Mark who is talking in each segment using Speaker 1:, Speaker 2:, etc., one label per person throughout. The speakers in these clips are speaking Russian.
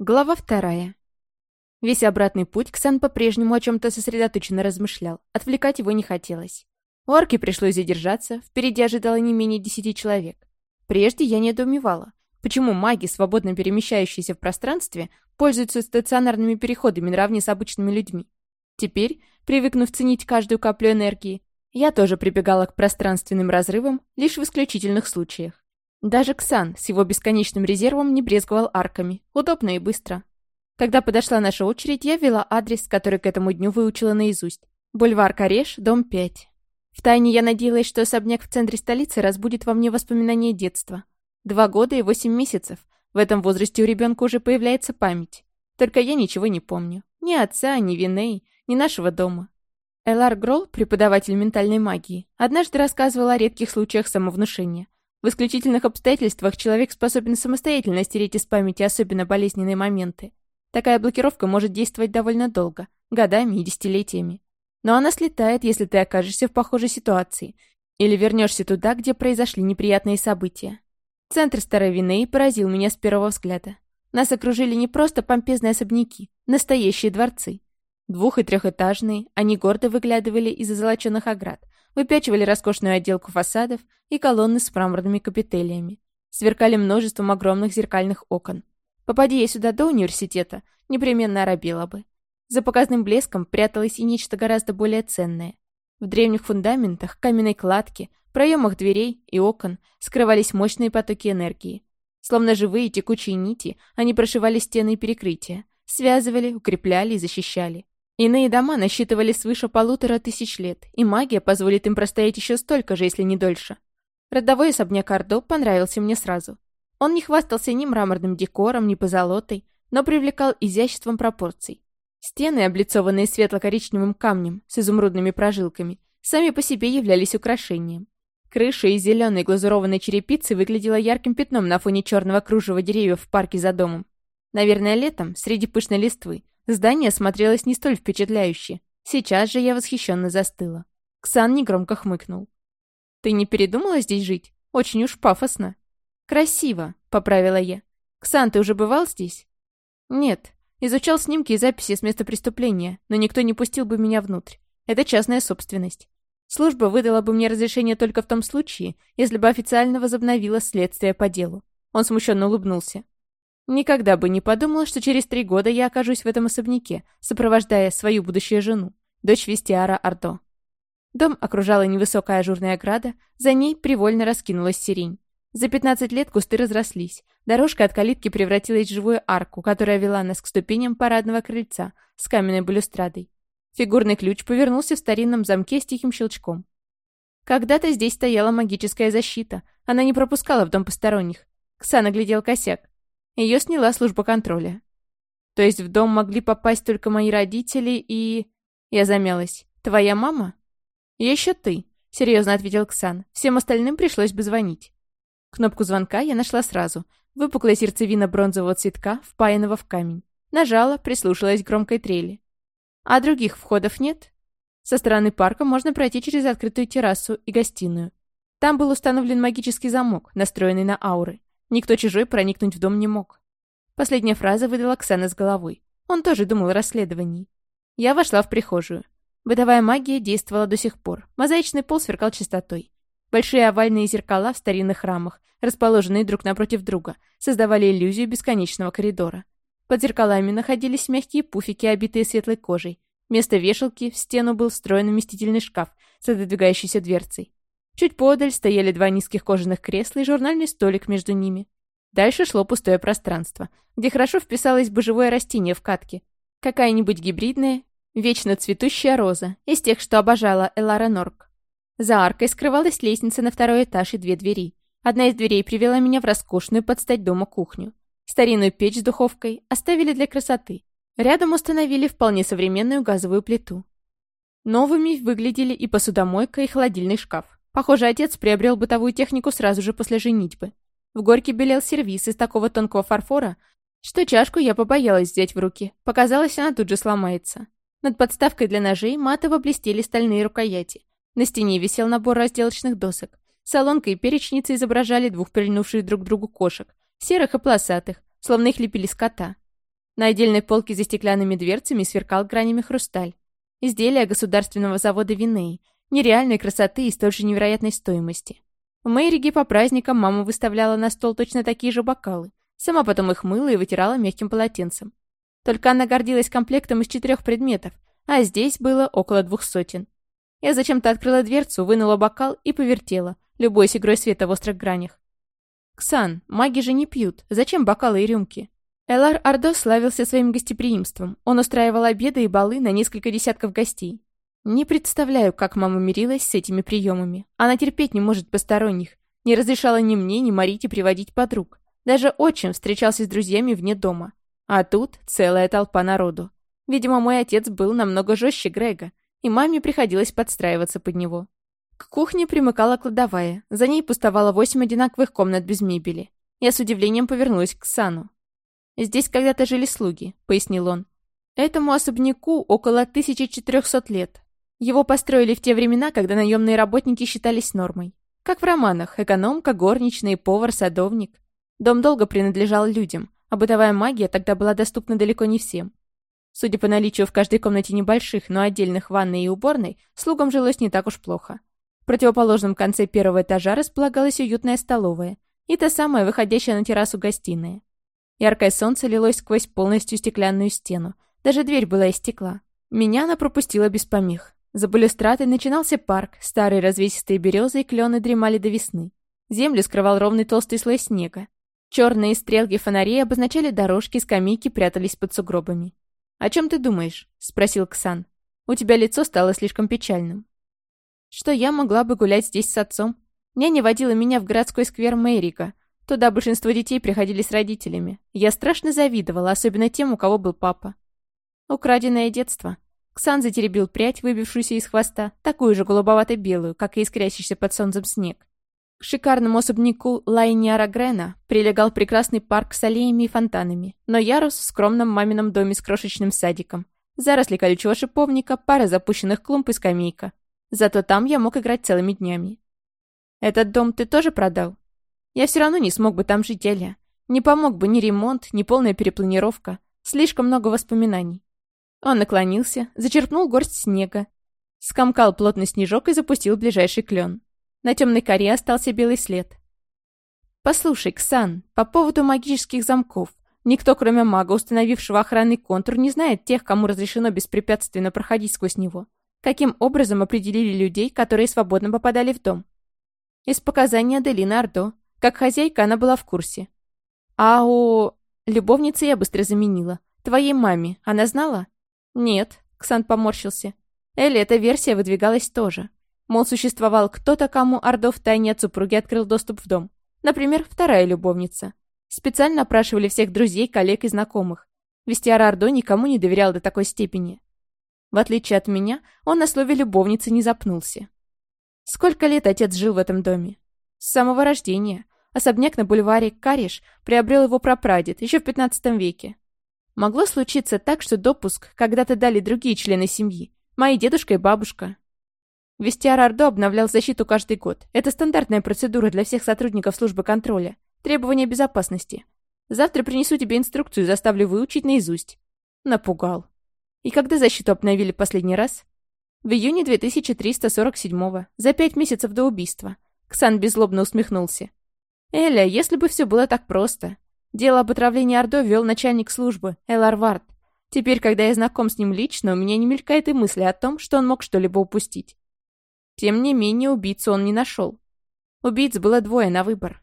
Speaker 1: Глава вторая. Весь обратный путь Ксан по-прежнему о чем-то сосредоточенно размышлял. Отвлекать его не хотелось. У арки пришлось задержаться, впереди ожидало не менее десяти человек. Прежде я недоумевала, почему маги, свободно перемещающиеся в пространстве, пользуются стационарными переходами наравне с обычными людьми. Теперь, привыкнув ценить каждую каплю энергии, я тоже прибегала к пространственным разрывам лишь в исключительных случаях. Даже Ксан с его бесконечным резервом не брезговал арками. Удобно и быстро. Когда подошла наша очередь, я ввела адрес, который к этому дню выучила наизусть. Бульвар Кареш, дом 5. Втайне я надеялась, что особняк в центре столицы разбудит во мне воспоминания детства. Два года и восемь месяцев. В этом возрасте у ребенка уже появляется память. Только я ничего не помню. Ни отца, ни Виней, ни нашего дома. Элар Гролл, преподаватель ментальной магии, однажды рассказывал о редких случаях самовнушения – в исключительных обстоятельствах человек способен самостоятельно стереть из памяти особенно болезненные моменты. Такая блокировка может действовать довольно долго, годами и десятилетиями. Но она слетает, если ты окажешься в похожей ситуации или вернешься туда, где произошли неприятные события. Центр Старой Винеи поразил меня с первого взгляда. Нас окружили не просто помпезные особняки, настоящие дворцы. Двух- и трехэтажные, они гордо выглядывали из-за золоченных оград, выпячивали роскошную отделку фасадов и колонны с мраморными капителями. Сверкали множеством огромных зеркальных окон. Попади я сюда до университета, непременно оробела бы. За показным блеском пряталось и нечто гораздо более ценное. В древних фундаментах, каменной кладке, проемах дверей и окон скрывались мощные потоки энергии. Словно живые текучие нити, они прошивали стены и перекрытия, связывали, укрепляли и защищали. Иные дома насчитывали свыше полутора тысяч лет, и магия позволит им простоять еще столько же, если не дольше. Родовой особняк Ордо понравился мне сразу. Он не хвастался ни мраморным декором, ни позолотой, но привлекал изяществом пропорций. Стены, облицованные светло-коричневым камнем с изумрудными прожилками, сами по себе являлись украшением. Крыша из зеленой глазурованной черепицы выглядела ярким пятном на фоне черного кружева деревьев в парке за домом. Наверное, летом, среди пышной листвы, Здание смотрелось не столь впечатляюще. Сейчас же я восхищенно застыла. Ксан негромко хмыкнул. «Ты не передумала здесь жить? Очень уж пафосно». «Красиво», — поправила я. «Ксан, ты уже бывал здесь?» «Нет. Изучал снимки и записи с места преступления, но никто не пустил бы меня внутрь. Это частная собственность. Служба выдала бы мне разрешение только в том случае, если бы официально возобновила следствие по делу». Он смущенно улыбнулся. Никогда бы не подумала, что через три года я окажусь в этом особняке, сопровождая свою будущую жену, дочь Вестиара Ардо. Дом окружала невысокая ажурная ограда, за ней привольно раскинулась сирень. За 15 лет кусты разрослись. Дорожка от калитки превратилась в живую арку, которая вела нас к ступеням парадного крыльца с каменной балюстрадой. Фигурный ключ повернулся в старинном замке с тихим щелчком. Когда-то здесь стояла магическая защита. Она не пропускала в дом посторонних. Ксан глядел косяк. Ее сняла служба контроля. То есть в дом могли попасть только мои родители и... Я замялась. Твоя мама? Еще ты, серьезно ответил Ксан. Всем остальным пришлось бы звонить. Кнопку звонка я нашла сразу. Выпуклая сердцевина бронзового цветка, впаянного в камень. Нажала, прислушалась к громкой трели. А других входов нет? Со стороны парка можно пройти через открытую террасу и гостиную. Там был установлен магический замок, настроенный на ауры. Никто чужой проникнуть в дом не мог. Последняя фраза выдала Ксана с головой. Он тоже думал о расследовании. Я вошла в прихожую. Бытовая магия действовала до сих пор. Мозаичный пол сверкал чистотой. Большие овальные зеркала в старинных рамах, расположенные друг напротив друга, создавали иллюзию бесконечного коридора. Под зеркалами находились мягкие пуфики, обитые светлой кожей. Вместо вешалки в стену был встроен вместительный шкаф с отодвигающейся дверцей. Чуть подаль стояли два низких кожаных кресла и журнальный столик между ними. Дальше шло пустое пространство, где хорошо вписалось бы живое растение в катке. Какая-нибудь гибридная, вечно цветущая роза, из тех, что обожала Элара Норк. За аркой скрывалась лестница на второй этаж и две двери. Одна из дверей привела меня в роскошную под стать дома кухню. Старинную печь с духовкой оставили для красоты. Рядом установили вполне современную газовую плиту. Новыми выглядели и посудомойка, и холодильный шкаф. Похоже, отец приобрел бытовую технику сразу же после женитьбы. В горке белел сервиз из такого тонкого фарфора, что чашку я побоялась взять в руки. Показалось, она тут же сломается. Над подставкой для ножей матово блестели стальные рукояти. На стене висел набор разделочных досок. Солонка и перечница изображали двух прильнувших друг к другу кошек, серых и полосатых, словно их лепили с кота. На отдельной полке за стеклянными дверцами сверкал гранями хрусталь. Изделия государственного завода Виней, нереальной красоты и столь же невероятной стоимости. В Мэйриге по праздникам мама выставляла на стол точно такие же бокалы, сама потом их мыла и вытирала мягким полотенцем. Только она гордилась комплектом из четырех предметов, а здесь было около двух сотен. Я зачем-то открыла дверцу, вынула бокал и повертела, любой игрой света в острых гранях. «Ксан, маги же не пьют. Зачем бокалы и рюмки?» Элар Ардо славился своим гостеприимством. Он устраивал обеды и балы на несколько десятков гостей. Не представляю, как мама мирилась с этими приемами. Она терпеть не может посторонних. Не разрешала ни мне, ни Марите приводить подруг. Даже отчим встречался с друзьями вне дома. А тут целая толпа народу. Видимо, мой отец был намного жестче Грега, и маме приходилось подстраиваться под него. К кухне примыкала кладовая. За ней пустовало восемь одинаковых комнат без мебели. Я с удивлением повернулась к Сану. «Здесь когда-то жили слуги», — пояснил он. «Этому особняку около 1400 лет. Его построили в те времена, когда наемные работники считались нормой. Как в романах, экономка, горничная, повар, садовник. Дом долго принадлежал людям, а бытовая магия тогда была доступна далеко не всем. Судя по наличию в каждой комнате небольших, но отдельных ванной и уборной, слугам жилось не так уж плохо. В противоположном конце первого этажа располагалась уютная столовая и та самая, выходящая на террасу гостиная. Яркое солнце лилось сквозь полностью стеклянную стену. Даже дверь была из стекла. Меня она пропустила без помех. За балюстрадой начинался парк, старые развесистые березы и клены дремали до весны. Землю скрывал ровный толстый слой снега. Черные стрелки фонарей обозначали дорожки, скамейки прятались под сугробами. «О чем ты думаешь?» — спросил Ксан. «У тебя лицо стало слишком печальным». «Что я могла бы гулять здесь с отцом? Няня водила меня в городской сквер Мэрика, Туда большинство детей приходили с родителями. Я страшно завидовала, особенно тем, у кого был папа. Украденное детство. Ксан затеребил прядь, выбившуюся из хвоста, такую же голубовато-белую, как и искрящийся под солнцем снег. К шикарному особняку Лайниара Грена прилегал прекрасный парк с аллеями и фонтанами, но ярус в скромном мамином доме с крошечным садиком, заросли колючего шиповника, пара запущенных клумб и скамейка. Зато там я мог играть целыми днями. «Этот дом ты тоже продал?» Я все равно не смог бы там жить, Эля. Не помог бы ни ремонт, ни полная перепланировка. Слишком много воспоминаний. Он наклонился, зачерпнул горсть снега, скомкал плотный снежок и запустил ближайший клен. На темной коре остался белый след. «Послушай, Ксан, по поводу магических замков. Никто, кроме мага, установившего охранный контур, не знает тех, кому разрешено беспрепятственно проходить сквозь него. Каким образом определили людей, которые свободно попадали в дом?» Из показаний Аделины Ардо. Как хозяйка она была в курсе. А у... Любовницы я быстро заменила. Твоей маме. Она знала? Нет. Ксан поморщился. Элли, эта версия выдвигалась тоже. Мол, существовал кто-то, кому Ордо в тайне от супруги открыл доступ в дом. Например, вторая любовница. Специально опрашивали всех друзей, коллег и знакомых. Вестиар Ордо никому не доверял до такой степени. В отличие от меня, он на слове любовницы не запнулся. Сколько лет отец жил в этом доме? С самого рождения. Особняк на бульваре Кариш приобрел его прапрадед еще в 15 веке. Могло случиться так, что допуск когда-то дали другие члены семьи. Мои дедушка и бабушка. Вестиар Ордо обновлял защиту каждый год. Это стандартная процедура для всех сотрудников службы контроля. Требования безопасности. Завтра принесу тебе инструкцию и заставлю выучить наизусть. Напугал. И когда защиту обновили последний раз? В июне 2347-го, за пять месяцев до убийства. Ксан беззлобно усмехнулся. «Эля, если бы все было так просто. Дело об отравлении Ордо вел начальник службы, Элар Вард. Теперь, когда я знаком с ним лично, у меня не мелькает и мысли о том, что он мог что-либо упустить. Тем не менее, убийцу он не нашел. Убийц было двое на выбор.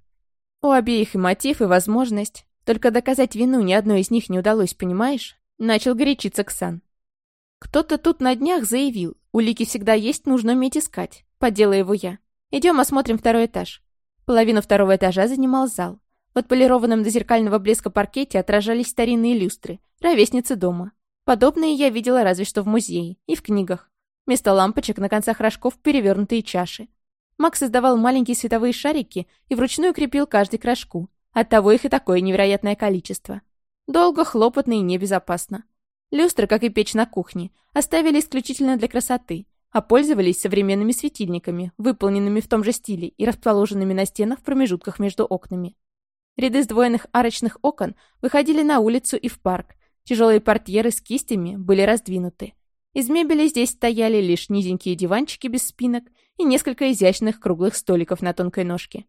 Speaker 1: У обеих и мотив, и возможность. Только доказать вину ни одной из них не удалось, понимаешь? Начал горячиться Ксан. Кто-то тут на днях заявил, улики всегда есть, нужно уметь искать. Подела его я. Идем осмотрим второй этаж. Половину второго этажа занимал зал. В отполированном до зеркального блеска паркете отражались старинные люстры, ровесницы дома. Подобные я видела разве что в музее и в книгах. Вместо лампочек на концах рожков перевернутые чаши. Макс создавал маленькие световые шарики и вручную крепил каждый к рожку. Оттого их и такое невероятное количество. Долго, хлопотно и небезопасно. Люстры, как и печь на кухне, оставили исключительно для красоты, а пользовались современными светильниками, выполненными в том же стиле и расположенными на стенах в промежутках между окнами. Ряды сдвоенных арочных окон выходили на улицу и в парк. Тяжелые портьеры с кистями были раздвинуты. Из мебели здесь стояли лишь низенькие диванчики без спинок и несколько изящных круглых столиков на тонкой ножке.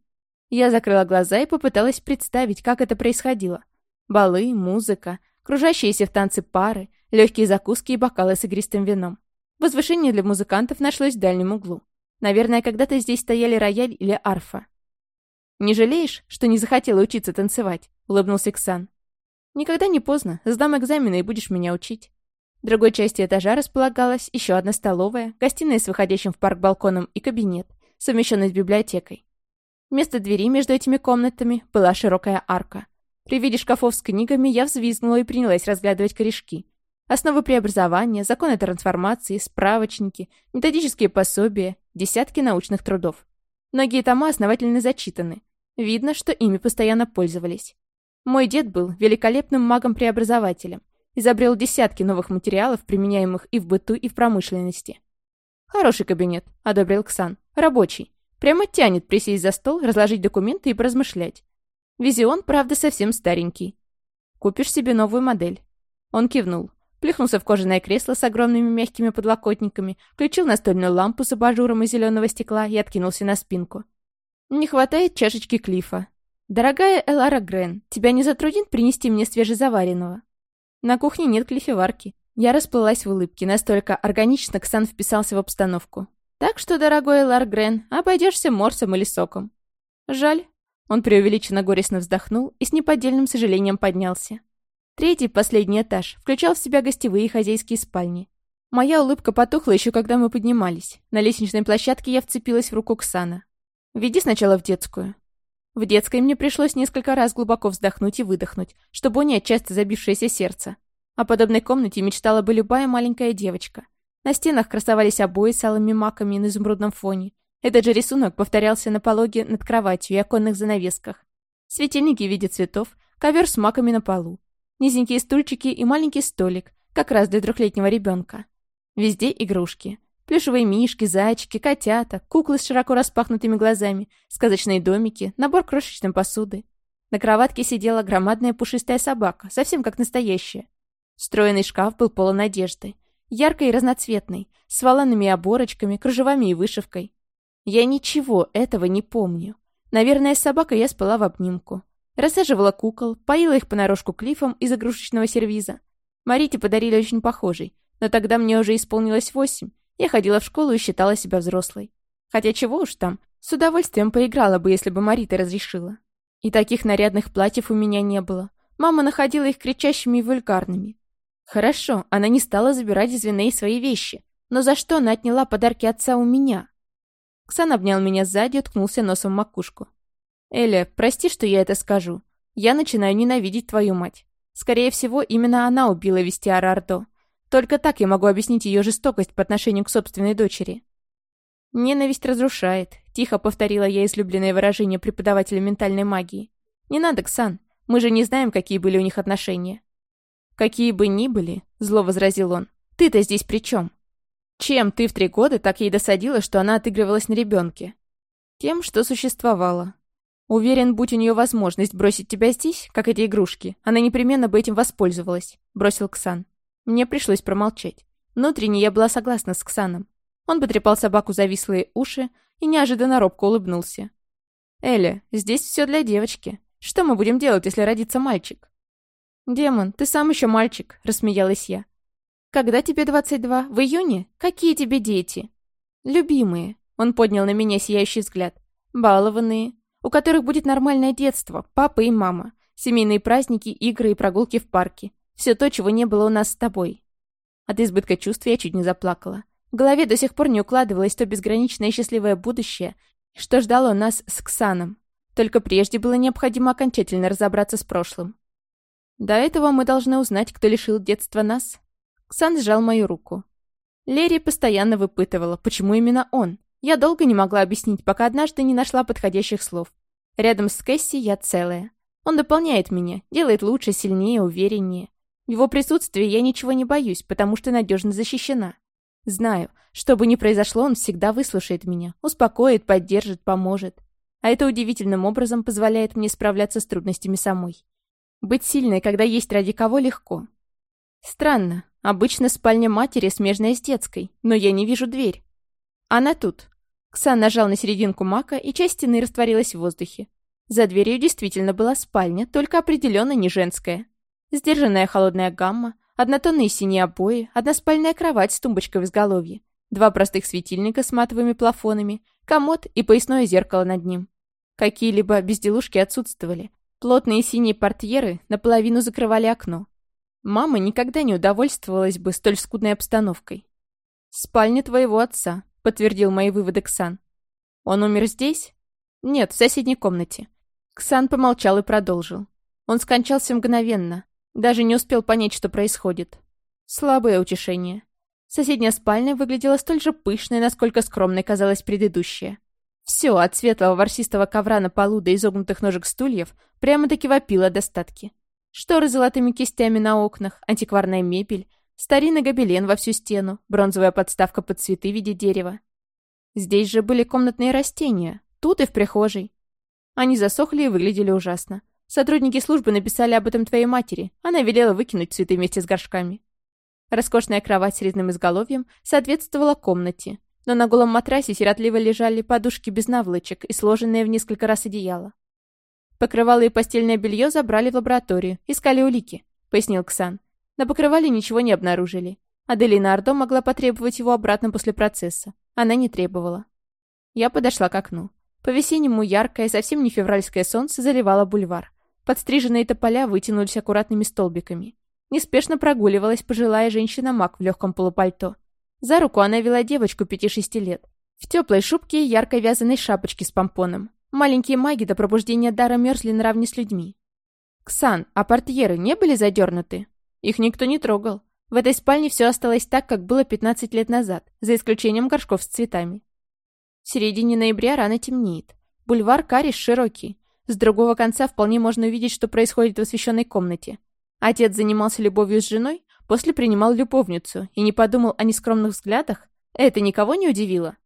Speaker 1: Я закрыла глаза и попыталась представить, как это происходило. Балы, музыка, кружащиеся в танце пары, легкие закуски и бокалы с игристым вином. Возвышение для музыкантов нашлось в дальнем углу. Наверное, когда-то здесь стояли рояль или арфа. «Не жалеешь, что не захотела учиться танцевать?» — улыбнулся Ксан. «Никогда не поздно. Сдам экзамены и будешь меня учить». В другой части этажа располагалась еще одна столовая, гостиная с выходящим в парк балконом и кабинет, совмещенный с библиотекой. Вместо двери между этими комнатами была широкая арка. При виде шкафов с книгами я взвизгнула и принялась разглядывать корешки. Основы преобразования, законы трансформации, справочники, методические пособия, десятки научных трудов. Многие тома основательно зачитаны. Видно, что ими постоянно пользовались. Мой дед был великолепным магом-преобразователем, изобрел десятки новых материалов, применяемых и в быту, и в промышленности. «Хороший кабинет», — одобрил Ксан. «Рабочий. Прямо тянет присесть за стол, разложить документы и поразмышлять. Визион, правда, совсем старенький. Купишь себе новую модель». Он кивнул. Плюхнулся в кожаное кресло с огромными мягкими подлокотниками, включил настольную лампу с абажуром из зеленого стекла и откинулся на спинку. «Не хватает чашечки Клифа. Дорогая Элара Грен, тебя не затруднит принести мне свежезаваренного?» На кухне нет клифеварки. Я расплылась в улыбке, настолько органично Ксан вписался в обстановку. «Так что, дорогой Элар Грен, обойдешься морсом или соком». «Жаль». Он преувеличенно горестно вздохнул и с неподдельным сожалением поднялся. Третий, последний этаж, включал в себя гостевые и хозяйские спальни. Моя улыбка потухла еще когда мы поднимались. На лестничной площадке я вцепилась в руку Ксана. «Веди сначала в детскую». В детской мне пришлось несколько раз глубоко вздохнуть и выдохнуть, чтобы унять часто забившееся сердце. О подобной комнате мечтала бы любая маленькая девочка. На стенах красовались обои с алыми маками на изумрудном фоне. Этот же рисунок повторялся на пологе над кроватью и оконных занавесках. Светильники в виде цветов, ковер с маками на полу. Низенькие стульчики и маленький столик, как раз для трехлетнего ребенка. Везде игрушки. Плюшевые мишки, зайчики, котята, куклы с широко распахнутыми глазами, сказочные домики, набор крошечной посуды. На кроватке сидела громадная пушистая собака, совсем как настоящая. Встроенный шкаф был полон одежды. Яркой и разноцветной, с воланными оборочками, кружевами и вышивкой. Я ничего этого не помню. Наверное, с собакой я спала в обнимку. Рассаживала кукол, поила их понарошку клифом из игрушечного сервиза. Марите подарили очень похожий, но тогда мне уже исполнилось восемь. Я ходила в школу и считала себя взрослой. Хотя чего уж там, с удовольствием поиграла бы, если бы Марита разрешила. И таких нарядных платьев у меня не было. Мама находила их кричащими и вульгарными. Хорошо, она не стала забирать из Виней свои вещи. Но за что она отняла подарки отца у меня? Ксан обнял меня сзади и уткнулся носом в макушку. «Эля, прости, что я это скажу. Я начинаю ненавидеть твою мать. Скорее всего, именно она убила Вестиара Ордо. Только так я могу объяснить ее жестокость по отношению к собственной дочери». «Ненависть разрушает», — тихо повторила я излюбленное выражение преподавателя ментальной магии. «Не надо, Ксан. Мы же не знаем, какие были у них отношения». «Какие бы ни были», — зло возразил он, — «ты-то здесь при чем? Чем ты в три года так ей досадила, что она отыгрывалась на ребенке? Тем, что существовала. Уверен, будь у нее возможность бросить тебя здесь, как эти игрушки, она непременно бы этим воспользовалась», — бросил Ксан. Мне пришлось промолчать. Внутренне я была согласна с Ксаном. Он потрепал собаку за вислые уши и неожиданно робко улыбнулся. «Эля, здесь все для девочки. Что мы будем делать, если родится мальчик?» «Демон, ты сам еще мальчик», — рассмеялась я. «Когда тебе 22? В июне? Какие тебе дети?» «Любимые», — он поднял на меня сияющий взгляд. «Балованные, у которых будет нормальное детство, папа и мама, семейные праздники, игры и прогулки в парке. Все то, чего не было у нас с тобой». От избытка чувств я чуть не заплакала. В голове до сих пор не укладывалось то безграничное счастливое будущее, что ждало нас с Ксаном. Только прежде было необходимо окончательно разобраться с прошлым. До этого мы должны узнать, кто лишил детства нас. Ксан сжал мою руку. Лерри постоянно выпытывала, почему именно он. Я долго не могла объяснить, пока однажды не нашла подходящих слов. Рядом с Кэсси я целая. Он дополняет меня, делает лучше, сильнее, увереннее. В его присутствии я ничего не боюсь, потому что надежно защищена. Знаю, что бы ни произошло, он всегда выслушает меня, успокоит, поддержит, поможет. А это удивительным образом позволяет мне справляться с трудностями самой. Быть сильной, когда есть ради кого, легко. Странно. Обычно спальня матери смежная с детской, но я не вижу дверь. Она тут. Ксан нажал на серединку мака, и часть стены растворилась в воздухе. За дверью действительно была спальня, только определенно не женская. Сдержанная холодная гамма, однотонные синие обои, односпальная кровать с тумбочкой в изголовье, два простых светильника с матовыми плафонами, комод и поясное зеркало над ним. Какие-либо безделушки отсутствовали. Плотные синие портьеры наполовину закрывали окно. Мама никогда не удовольствовалась бы столь скудной обстановкой. «Спальня твоего отца», — подтвердил мои выводы Ксан. «Он умер здесь?» «Нет, в соседней комнате». Ксан помолчал и продолжил. Он скончался мгновенно. Даже не успел понять, что происходит. Слабое утешение. Соседняя спальня выглядела столь же пышной, насколько скромной казалась предыдущая. Все, от светлого ворсистого ковра на полу до изогнутых ножек стульев, прямо-таки вопило достатки. Шторы с золотыми кистями на окнах, антикварная мебель, старинный гобелен во всю стену, бронзовая подставка под цветы в виде дерева. Здесь же были комнатные растения, тут и в прихожей. Они засохли и выглядели ужасно. Сотрудники службы написали об этом твоей матери. Она велела выкинуть цветы вместе с горшками. Роскошная кровать с резным изголовьем соответствовала комнате, но на голом матрасе сиротливо лежали подушки без наволочек и сложенные в несколько раз одеяло. «Покрывало и постельное белье забрали в лабораторию, искали улики», — пояснил Ксан. На покрывале ничего не обнаружили. Аделина Ордо могла потребовать его обратно после процесса. Она не требовала. Я подошла к окну. По-весеннему яркое, совсем не февральское солнце заливало бульвар. Подстриженные тополя вытянулись аккуратными столбиками. Неспешно прогуливалась пожилая женщина-маг в легком полупальто. За руку она вела девочку пяти-шести лет. В теплой шубке и яркой вязаной шапочке с помпоном. Маленькие маги до пробуждения дара мерзли наравне с людьми. «Ксан, а портьеры не были задернуты?» Их никто не трогал. В этой спальне все осталось так, как было 15 лет назад, за исключением горшков с цветами. В середине ноября рано темнеет. Бульвар Кариш широкий. С другого конца вполне можно увидеть, что происходит в освещенной комнате. Отец занимался любовью с женой, после принимал любовницу и не подумал о нескромных взглядах. Это никого не удивило?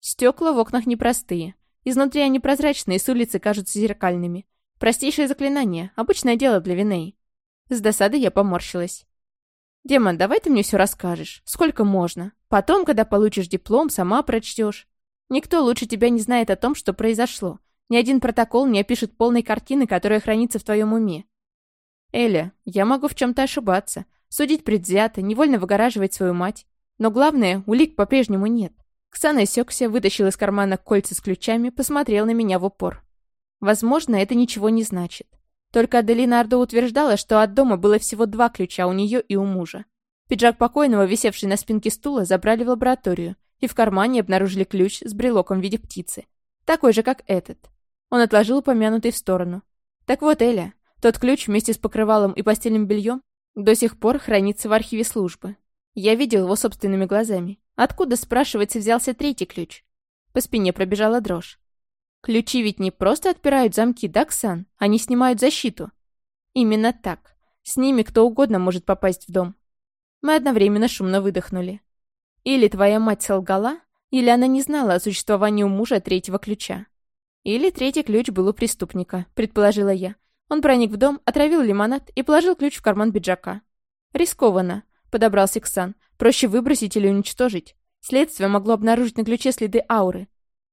Speaker 1: Стекла в окнах непростые. Изнутри они прозрачные, с улицы кажутся зеркальными. Простейшее заклинание, обычное дело для Виней. С досадой я поморщилась. «Демон, давай ты мне все расскажешь. Сколько можно? Потом, когда получишь диплом, сама прочтешь. Никто лучше тебя не знает о том, что произошло. Ни один протокол не опишет полной картины, которая хранится в твоем уме. Эля, я могу в чем-то ошибаться, судить предвзято, невольно выгораживать свою мать. Но главное, улик по-прежнему нет. Ксана осекся, вытащил из кармана кольца с ключами, посмотрел на меня в упор. Возможно, это ничего не значит. Только Аделина Ардо утверждала, что от дома было всего два ключа у нее и у мужа. Пиджак покойного, висевший на спинке стула, забрали в лабораторию, и в кармане обнаружили ключ с брелоком в виде птицы. Такой же, как этот. Он отложил упомянутый в сторону. Так вот, Эля, тот ключ вместе с покрывалом и постельным бельем до сих пор хранится в архиве службы. Я видел его собственными глазами. Откуда, спрашивается, взялся третий ключ? По спине пробежала дрожь. Ключи ведь не просто отпирают замки, да, Ксан? Они снимают защиту. Именно так. С ними кто угодно может попасть в дом. Мы одновременно шумно выдохнули. Или твоя мать солгала, или она не знала о существовании у мужа третьего ключа. Или третий ключ был у преступника, предположила я. Он проник в дом, отравил лимонад и положил ключ в карман пиджака. Рискованно, подобрался Ксан. Проще выбросить или уничтожить. Следствие могло обнаружить на ключе следы ауры.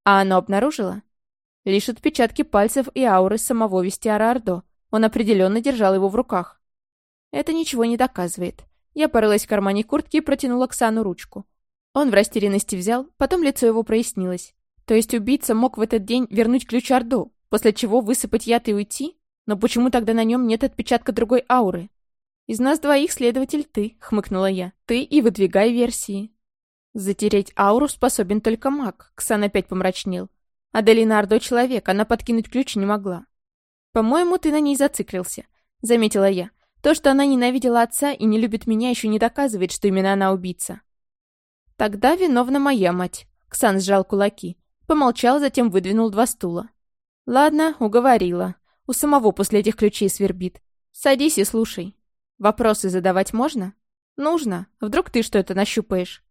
Speaker 1: А оно обнаружило? Лишь отпечатки пальцев и ауры самого Вестиара Ордо. Он определенно держал его в руках. Это ничего не доказывает. Я порылась в кармане куртки и протянула Ксану ручку. Он в растерянности взял, потом лицо его прояснилось. То есть убийца мог в этот день вернуть ключ Орду, после чего высыпать яд и уйти? Но почему тогда на нем нет отпечатка другой ауры? «Из нас двоих следователь ты», — хмыкнула я. «Ты и выдвигай версии». «Затереть ауру способен только маг», — Ксан опять помрачнел. «Аделина Ордо человек, она подкинуть ключ не могла». «По-моему, ты на ней зациклился», — заметила я. «То, что она ненавидела отца и не любит меня, еще не доказывает, что именно она убийца». «Тогда виновна моя мать», — Ксан сжал кулаки. Помолчал, затем выдвинул два стула. «Ладно, уговорила. У самого после этих ключей свербит. Садись и слушай. Вопросы задавать можно?» «Нужно. Вдруг ты что-то нащупаешь?»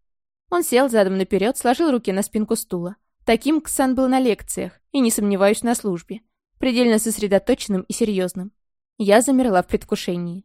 Speaker 1: Он сел задом наперед, сложил руки на спинку стула. Таким Ксан был на лекциях, и, не сомневаюсь, на службе. Предельно сосредоточенным и серьезным. Я замерла в предвкушении.